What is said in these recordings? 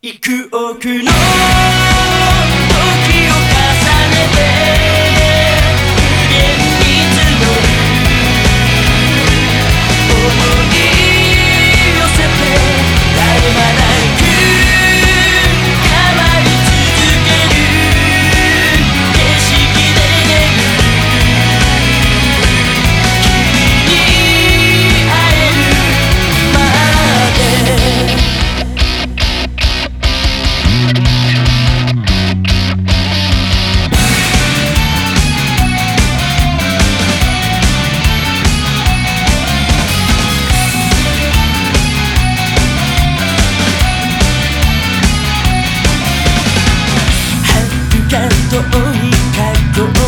幾億のに書こう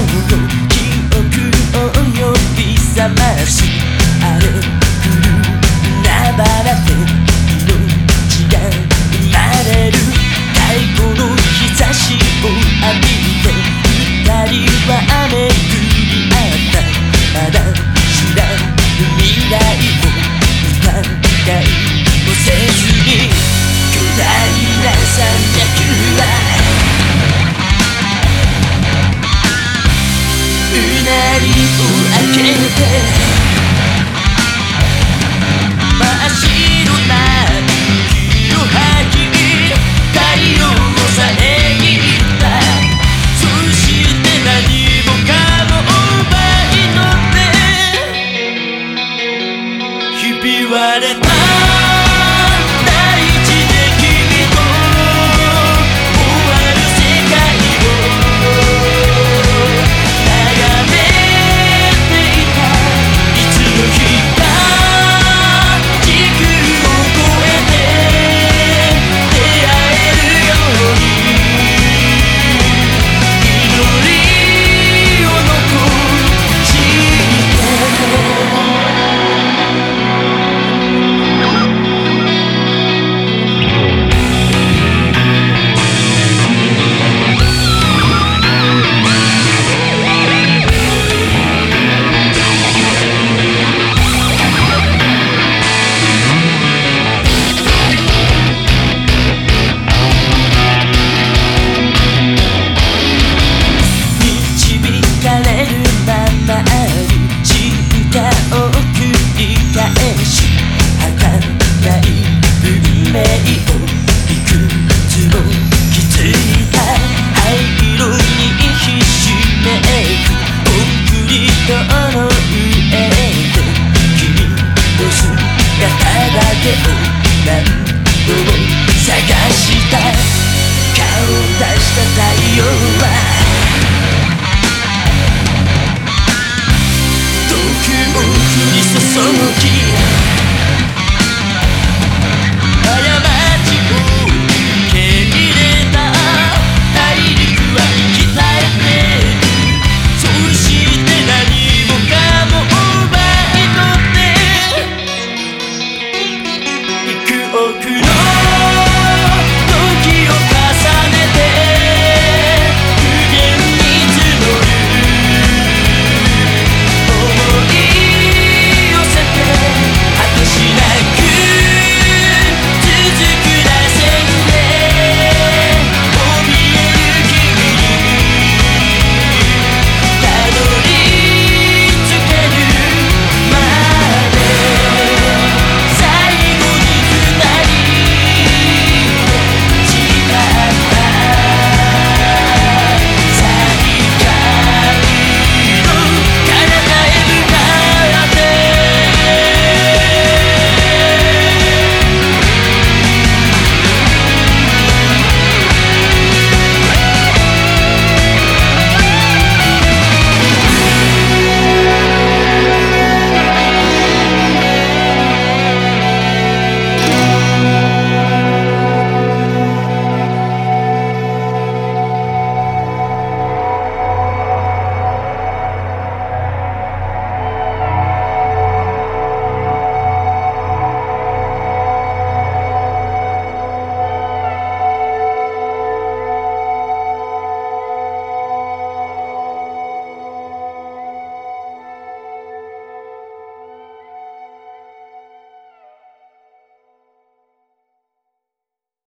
り返し儚い運命をいくつも気づいた灰色にひしめくコンクリートの上で君の姿だけを何度も探し Dracula